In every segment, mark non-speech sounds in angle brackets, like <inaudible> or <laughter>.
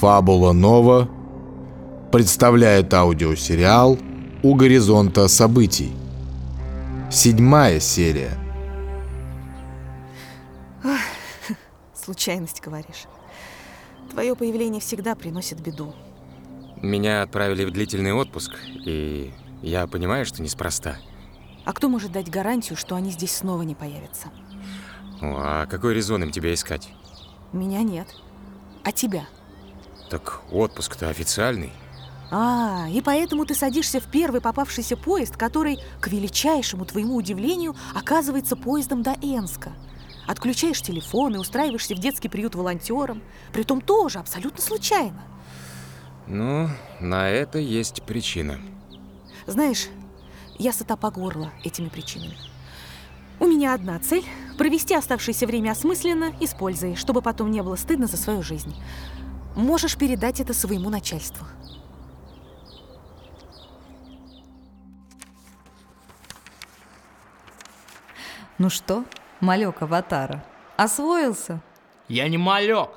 Фабула Нова представляет аудиосериал «У горизонта событий». Седьмая серия. Случайность, говоришь. Твое появление всегда приносит беду. Меня отправили в длительный отпуск, и я понимаю, что неспроста. А кто может дать гарантию, что они здесь снова не появятся? О, а какой резон им тебя искать? Меня нет. А тебя? Так отпуск-то официальный. А, и поэтому ты садишься в первый попавшийся поезд, который, к величайшему твоему удивлению, оказывается поездом до Энска. Отключаешь телефон и устраиваешься в детский приют волонтером, притом тоже абсолютно случайно. Ну, на это есть причина. Знаешь, я сыта по горло этими причинами. У меня одна цель – провести оставшееся время осмысленно и с пользой, чтобы потом не было стыдно за свою жизнь. Можешь передать это своему начальству. Ну что, малек аватара, освоился? Я не малек.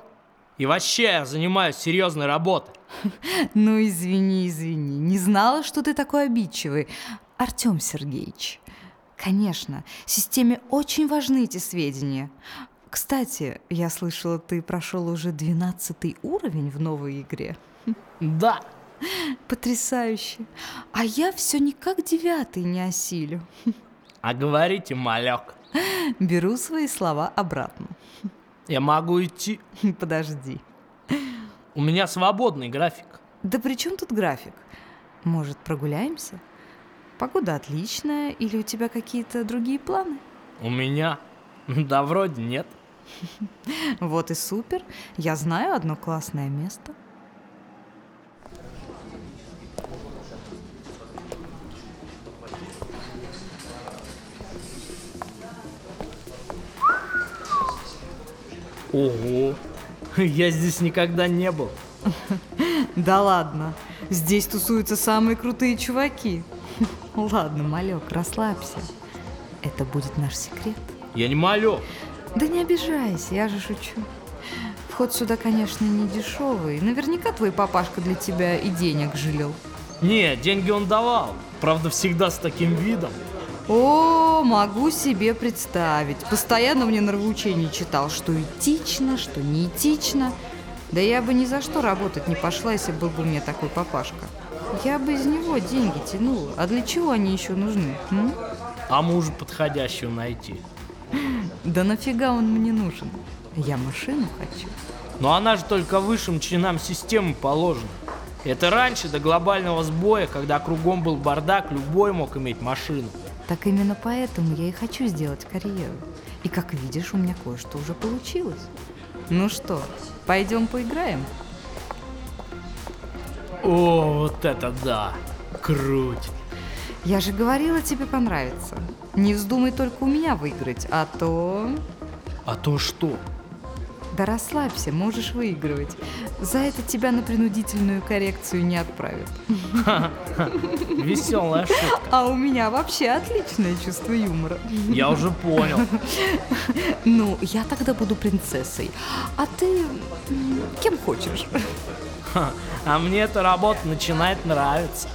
И вообще я занимаюсь серьезной работой. <laughs> Ну, извини, извини, не знала, что ты такой обидчивый. Артем Сергеевич, конечно, системе очень важны эти сведения. Кстати, я слышала, ты прошел уже 12 уровень в новой игре. Да. Потрясающе. А я все никак девятый не осилю. А говорите, малек. Беру свои слова обратно. Я могу идти. Подожди. У меня свободный график. Да при чем тут график? Может, прогуляемся? Погода отличная, или у тебя какие-то другие планы? У меня? Да вроде нет. Вот и супер. Я знаю одно классное место. Ого. Я здесь никогда не был. Да ладно, здесь тусуются самые крутые чуваки. Ладно, малек, расслабься. Это будет наш секрет. Я не малек. Да не обижайся, я же шучу. Вход сюда, конечно, не дешевый. Наверняка твой папашка для тебя и денег жалел. Не, деньги он давал. Правда, всегда с таким видом. О, могу себе представить. Постоянно мне нравоучение читал, что этично, что не этично. Да я бы ни за что работать не пошла, если был бы у меня такой папашка. Я бы из него деньги тянула. А для чего они еще нужны? М? А мужа подходящего найти. Да нафига он мне нужен? Я машину хочу. Но она же только высшим чинам системы положена. Это раньше, до глобального сбоя, когда кругом был бардак, любой мог иметь машину. Так именно поэтому я и хочу сделать карьеру. И как видишь, у меня кое-что уже получилось. Ну что, пойдем поиграем? О, вот это да! Круть! Я же говорила, тебе понравится. Не вздумай только у меня выиграть, а то... А то что? Да расслабься, можешь выигрывать. За это тебя на принудительную коррекцию не отправят. Веселая шутка. А у меня вообще отличное чувство юмора. Я уже понял. Ну, я тогда буду принцессой. А ты кем хочешь? А мне эта работа начинает нравиться.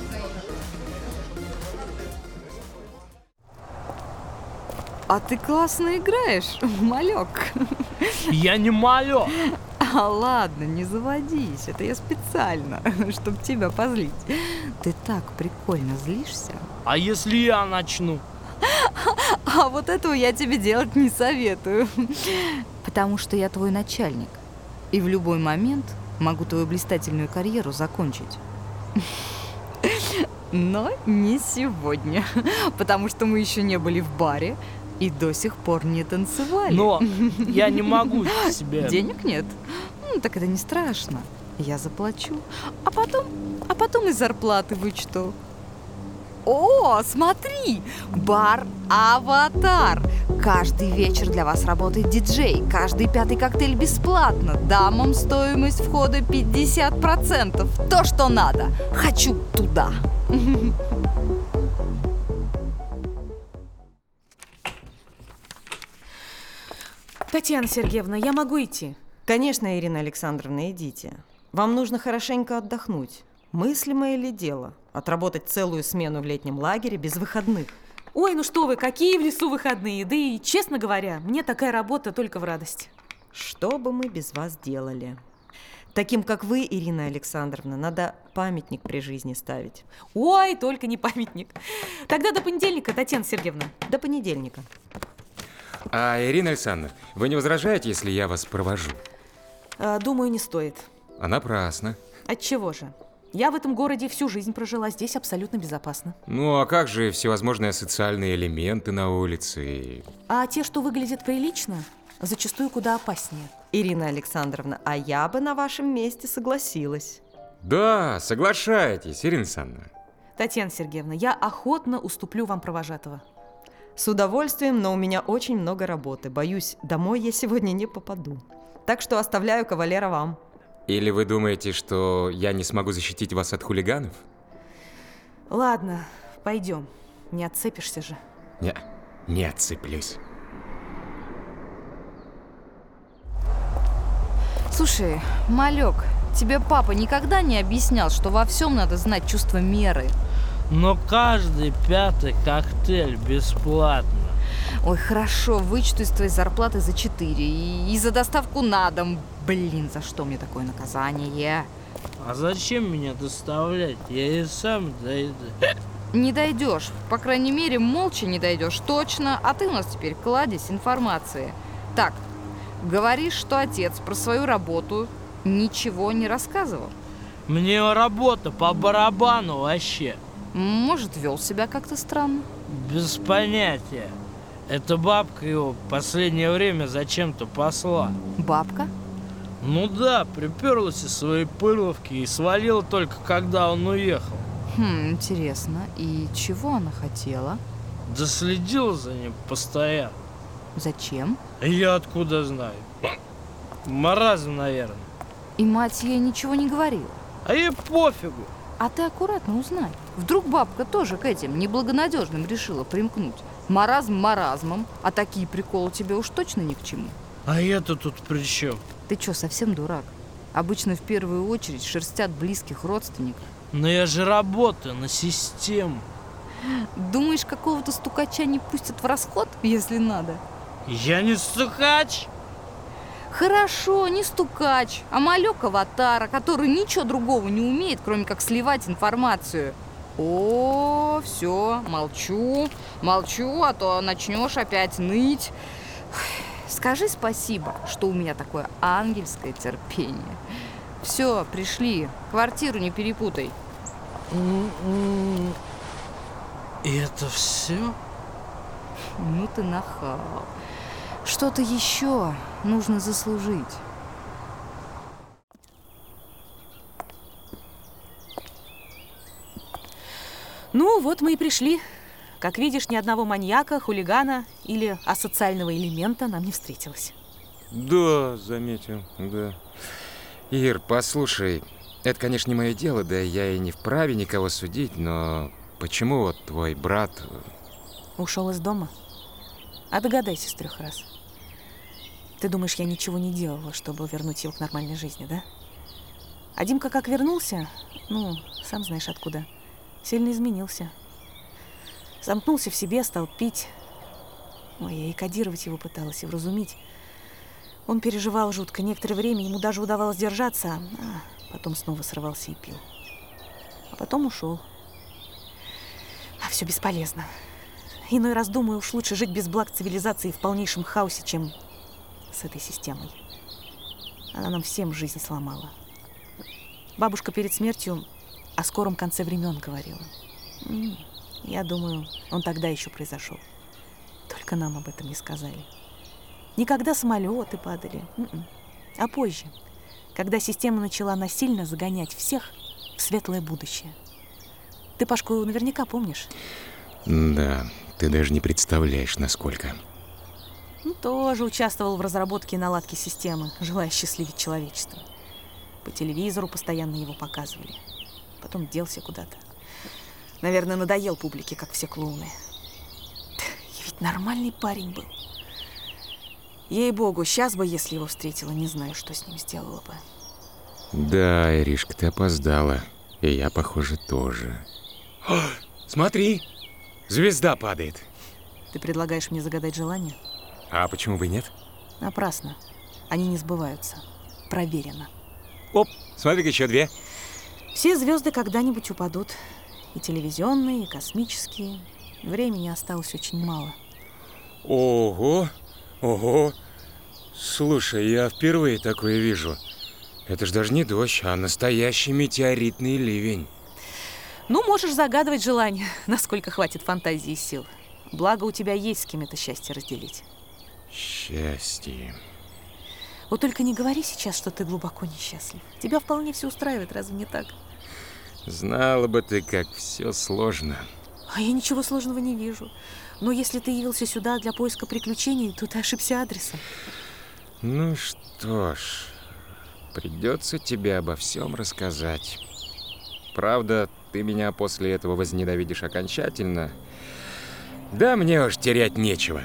А ты классно играешь, <laughs> малек. Я не малек. А ладно, не заводись, это я специально, <laughs> чтобы тебя позлить. Ты так прикольно злишься. А если я начну? <laughs> А вот этого я тебе делать не советую. Потому что я твой начальник. И в любой момент могу твою блистательную карьеру закончить. Но не сегодня. Потому что мы еще не были в баре и до сих пор не танцевали. Но я не могу себе... <laughs> Денег нет? Ну, так это не страшно. Я заплачу. А потом, а потом из зарплаты вычту. О, смотри! Бар «Аватар». Каждый вечер для вас работает диджей. Каждый пятый коктейль бесплатно. Дамам стоимость входа 50%. То, что надо. Хочу туда. <laughs> Татьяна Сергеевна, я могу идти? Конечно, Ирина Александровна, идите. Вам нужно хорошенько отдохнуть. Мыслимое ли дело отработать целую смену в летнем лагере без выходных? Ой, ну что вы, какие в лесу выходные? Да и, честно говоря, мне такая работа только в радость. Что бы мы без вас делали? Таким, как вы, Ирина Александровна, надо памятник при жизни ставить. Ой, только не памятник. Тогда до понедельника, Татьяна Сергеевна. До понедельника. А, Ирина Александровна, вы не возражаете, если я вас провожу? А, думаю, не стоит. А напрасно. От чего же? Я в этом городе всю жизнь прожила, здесь абсолютно безопасно. Ну, а как же всевозможные социальные элементы на улице? А те, что выглядят прилично, зачастую куда опаснее. Ирина Александровна, а я бы на вашем месте согласилась. Да, соглашайтесь, Ирина Александровна. Татьяна Сергеевна, я охотно уступлю вам провожатого. С удовольствием, но у меня очень много работы. Боюсь, домой я сегодня не попаду. Так что оставляю кавалера вам. Или вы думаете, что я не смогу защитить вас от хулиганов? Ладно, пойдем. Не отцепишься же. Не, не отцеплюсь. Слушай, малек, тебе папа никогда не объяснял, что во всем надо знать чувство меры? Но каждый пятый коктейль бесплатно. Ой, хорошо, вычту из твоей зарплаты за 4 и, и за доставку на дом. Блин, за что мне такое наказание? А зачем меня доставлять? Я и сам дойду. Не дойдешь. По крайней мере, молча не дойдешь, точно. А ты у нас теперь кладезь информации. Так, говоришь, что отец про свою работу ничего не рассказывал. Мне работа по барабану вообще. Может, вел себя как-то странно. Без понятия. Эта бабка его последнее время зачем-то посла. Бабка? Ну да, приперлась из своей пыловки и свалила только когда он уехал. Хм, интересно. И чего она хотела? Да следила за ним постоянно. Зачем? Я откуда знаю? Маразм, наверное. И мать ей ничего не говорила. А ей пофигу. А ты аккуратно узнай. Вдруг бабка тоже к этим неблагонадежным решила примкнуть. Маразм маразмом, а такие приколы тебе уж точно ни к чему. А я-то тут при чем? Ты что, совсем дурак? Обычно в первую очередь шерстят близких родственников. Но я же работаю на систему. Думаешь, какого-то стукача не пустят в расход, если надо? Я не стукач. Хорошо, не стукач, а малек аватара, который ничего другого не умеет, кроме как сливать информацию. О, все, молчу, молчу, а то начнешь опять ныть. Скажи спасибо, что у меня такое ангельское терпение. Все, пришли. Квартиру не перепутай. И это все? Ну ты нахал. Что-то еще нужно заслужить. Ну, вот мы и пришли. Как видишь, ни одного маньяка, хулигана или асоциального элемента нам не встретилось. Да, заметил, да. Ир, послушай, это, конечно, не мое дело, да я и не вправе никого судить, но почему вот твой брат... Ушел из дома? А догадайся с трех раз. Ты думаешь, я ничего не делала, чтобы вернуть его к нормальной жизни, да? А Димка как вернулся, ну, сам знаешь откуда, сильно изменился. Замкнулся в себе, стал пить. Ой, я и кодировать его пыталась, и вразумить. Он переживал жутко. Некоторое время ему даже удавалось держаться, а потом снова срывался и пил. А потом ушел. А все бесполезно. Иной раз думаю, уж лучше жить без благ цивилизации в полнейшем хаосе, чем с этой системой. Она нам всем жизнь сломала. Бабушка перед смертью о скором конце времен говорила. Я думаю, он тогда еще произошел. Только нам об этом не сказали. Никогда самолеты падали, м-м. а позже, когда система начала насильно загонять всех в светлое будущее. Ты Пашку наверняка помнишь? Да, ты даже не представляешь, насколько. Ну, тоже участвовал в разработке и наладке системы, желая счастливить человечество. По телевизору постоянно его показывали. Потом делся куда-то. Наверное, надоел публике, как все клоуны. Я ведь нормальный парень был. Ей-богу, сейчас бы, если его встретила, не знаю, что с ним сделала бы. Да, Иришка, ты опоздала. И я, похоже, тоже. О, смотри, звезда падает. Ты предлагаешь мне загадать желание? А почему бы и нет? Напрасно. Они не сбываются. Проверено. Оп, смотри-ка, еще две. Все звезды когда-нибудь упадут. И телевизионные, и космические. Времени осталось очень мало. Ого, ого. Слушай, я впервые такое вижу. Это ж даже не дождь, а настоящий метеоритный ливень. Ну, можешь загадывать желание, <laughs> насколько хватит фантазии и сил. Благо, у тебя есть с кем это счастье разделить. Счастье. Вот только не говори сейчас, что ты глубоко несчастлив. Тебя вполне все устраивает, разве не так? Знала бы ты, как все сложно. А я ничего сложного не вижу. Но если ты явился сюда для поиска приключений, то ты ошибся адресом. Ну что ж, придется тебе обо всем рассказать. Правда, ты меня после этого возненавидишь окончательно. Да мне уж терять нечего.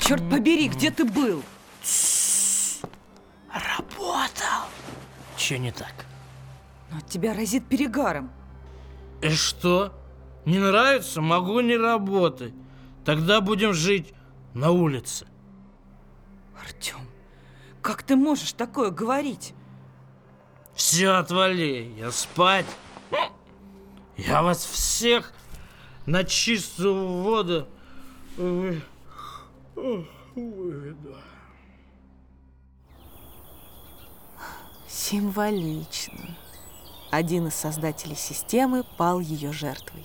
Черт побери, где ты был? Работал. Че не так? Но от тебя разит перегаром. И что? Не нравится? Могу не работать. Тогда будем жить на улице. Артем, как ты можешь такое говорить? Все, отвали. Я спать. Я вас всех на чистую воду вы- выведу. Символично. Один из создателей системы пал ее жертвой.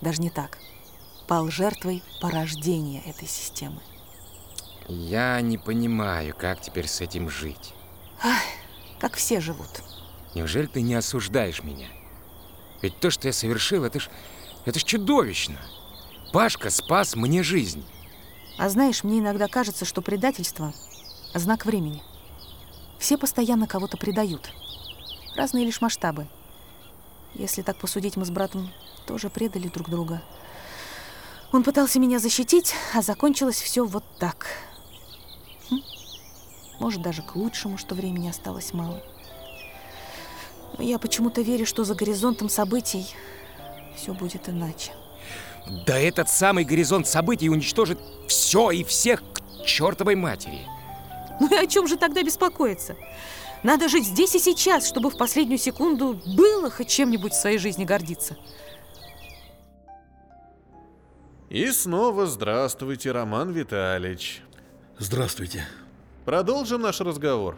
Даже не так. Пал жертвой порождения этой системы. Я не понимаю, как теперь с этим жить. Как все живут. Неужели ты не осуждаешь меня? Ведь то, что я совершил, это ж, это ж чудовищно. Пашка спас мне жизнь. А знаешь, мне иногда кажется, что предательство – знак времени. Все постоянно кого-то предают. Разные лишь масштабы. Если так посудить, мы с братом тоже предали друг друга. Он пытался меня защитить, а закончилось все вот так. Может, даже к лучшему, что времени осталось мало. Но я почему-то верю, что за горизонтом событий все будет иначе. Да этот самый горизонт событий уничтожит все и всех к чертовой матери. Ну и о чем же тогда беспокоиться? Надо жить здесь и сейчас, чтобы в последнюю секунду было хоть чем-нибудь в своей жизни гордиться. И снова здравствуйте, Роман Витальевич. Здравствуйте. Продолжим наш разговор.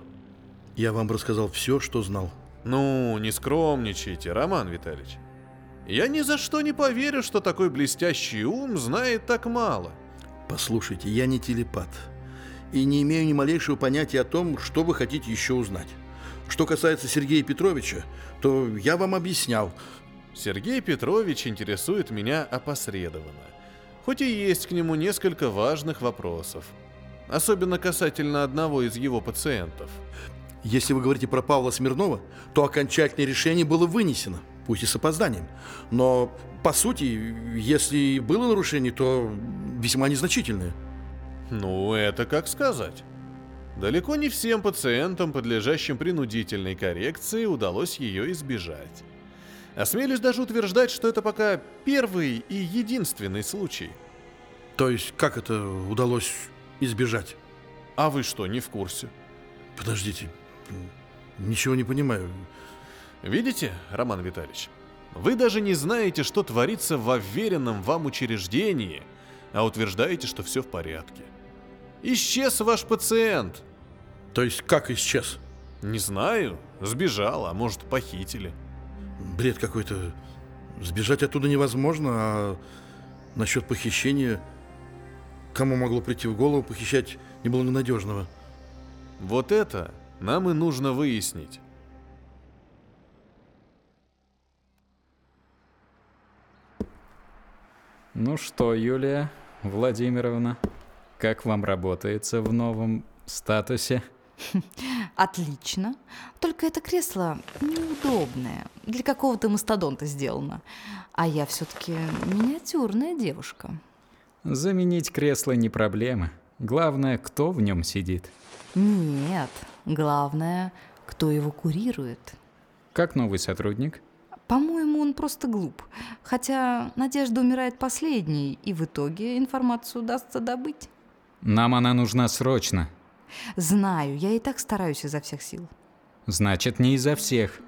Я вам рассказал все, что знал. Ну, не скромничайте, Роман Витальевич. Я ни за что не поверю, что такой блестящий ум знает так мало. Послушайте, я не телепат. И не имею ни малейшего понятия о том, что вы хотите еще узнать. Что касается Сергея Петровича, то я вам объяснял. Сергей Петрович интересует меня опосредованно. Хоть и есть к нему несколько важных вопросов. Особенно касательно одного из его пациентов. Если вы говорите про Павла Смирнова, то окончательное решение было вынесено, пусть и с опозданием. Но, по сути, если и было нарушение, то весьма незначительное. Ну, это как сказать. Далеко не всем пациентам, подлежащим принудительной коррекции, удалось ее избежать. Осмелюсь даже утверждать, что это пока первый и единственный случай. То есть, как это удалось избежать? А вы что, не в курсе? Подождите, ничего не понимаю. Видите, Роман Витальевич, вы даже не знаете, что творится в уверенном вам учреждении, а утверждаете, что все в порядке. Исчез ваш пациент. То есть, как исчез? Не знаю, сбежал, а может похитили. Бред какой-то. Сбежать оттуда невозможно, а насчет похищения... Кому могло прийти в голову похищать неблагонадежного? Вот это нам и нужно выяснить. Ну что, Юлия Владимировна, как вам работается в новом статусе? <laughs> Отлично. Только это кресло неудобное. Для какого-то мастодонта сделано. А я все-таки миниатюрная девушка. Заменить кресло не проблема. Главное, кто в нем сидит. Нет, главное, кто его курирует. Как новый сотрудник? По-моему, он просто глуп. Хотя Надежда умирает последней, и в итоге информацию удастся добыть. Нам она нужна срочно. Знаю, я и так стараюсь изо всех сил. Значит, не изо всех.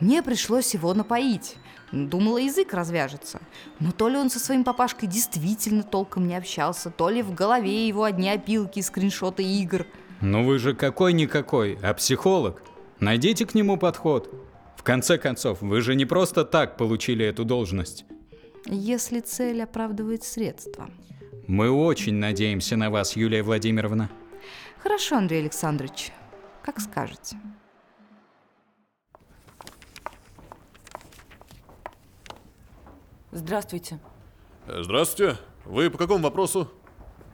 Мне пришлось его напоить. Думала, язык развяжется. Но то ли он со своим папашкой действительно толком не общался, то ли в голове его одни опилки, скриншоты игр. Ну вы же какой-никакой, а психолог. Найдите к нему подход. В конце концов, вы же не просто так получили эту должность. Если цель оправдывает средства. Мы очень надеемся на вас, Юлия Владимировна. Хорошо, Андрей Александрович, как скажете. Здравствуйте. Здравствуйте. Вы по какому вопросу?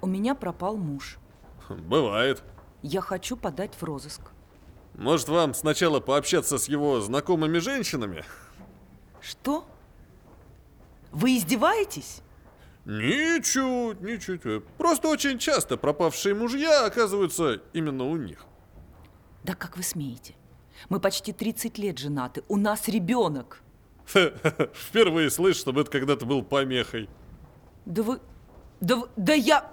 У меня пропал муж. Бывает. Я хочу подать в розыск. Может, вам сначала пообщаться с его знакомыми женщинами? Что? Вы издеваетесь? Ничуть, ничуть. Просто очень часто пропавшие мужья оказываются именно у них. Да как вы смеете? Мы почти 30 лет женаты. У нас ребенок. <laughs> Впервые слышу, чтобы это когда-то был помехой. Да вы... Да, да я...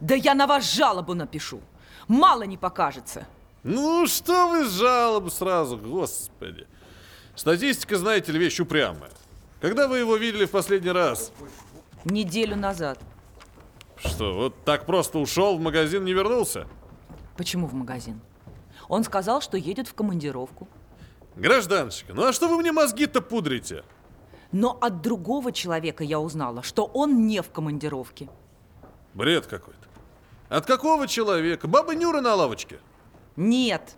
Да я на вас жалобу напишу. Мало не покажется. Ну, что вы жалобы сразу, господи. Статистика, знаете ли, вещь упрямая. Когда вы его видели в последний раз? Неделю назад. Что, вот так просто ушел в магазин, не вернулся? Почему в магазин? Он сказал, что едет в командировку. Гражданочка, ну а что вы мне мозги-то пудрите? Но от другого человека я узнала, что он не в командировке. Бред какой-то. От какого человека? Баба Нюра на лавочке. Нет,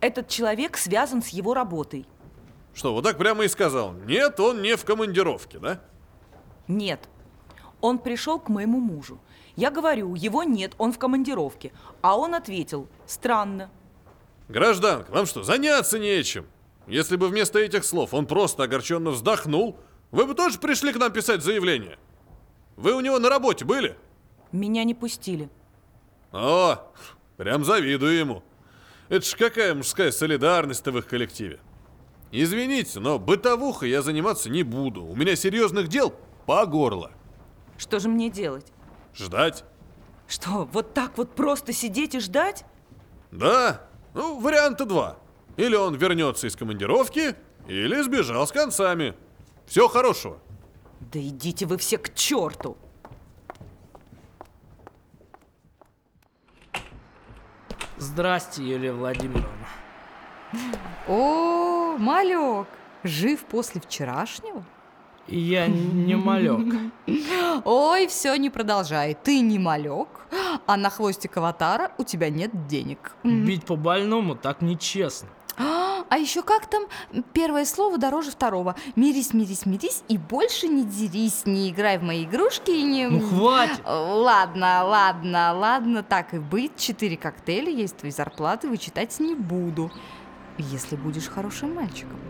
этот человек связан с его работой. Что, вот так прямо и сказал? Нет, он не в командировке, да? Нет, он пришел к моему мужу. Я говорю, его нет, он в командировке. А он ответил, странно. Гражданка, вам что, заняться нечем? Если бы вместо этих слов он просто огорченно вздохнул, вы бы тоже пришли к нам писать заявление. Вы у него на работе были? Меня не пустили. О, прям завидую ему. Это ж какая мужская солидарность в их коллективе. Извините, но бытовухой я заниматься не буду. У меня серьезных дел по горло. Что же мне делать? Ждать? Что, вот так вот просто сидеть и ждать? Да, ну, варианта два. Или он вернется из командировки, или сбежал с концами. Всего хорошего. Да идите вы все к черту! Здрасте, Юлия Владимировна. О, малек, жив после вчерашнего? Я не малек. Ой, все, не продолжай. Ты не малек, а на хвостик аватара у тебя нет денег. Бить по больному так нечестно. А еще как там первое слово дороже второго? Мирись, мирись, мирись и больше не дерись, не играй в мои игрушки и не... Ну хватит! Ладно, ладно, ладно, так и быть. Четыре коктейля есть твои зарплаты, вычитать не буду. Если будешь хорошим мальчиком.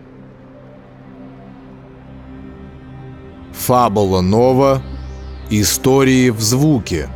Фабула Нова. Истории в звуке.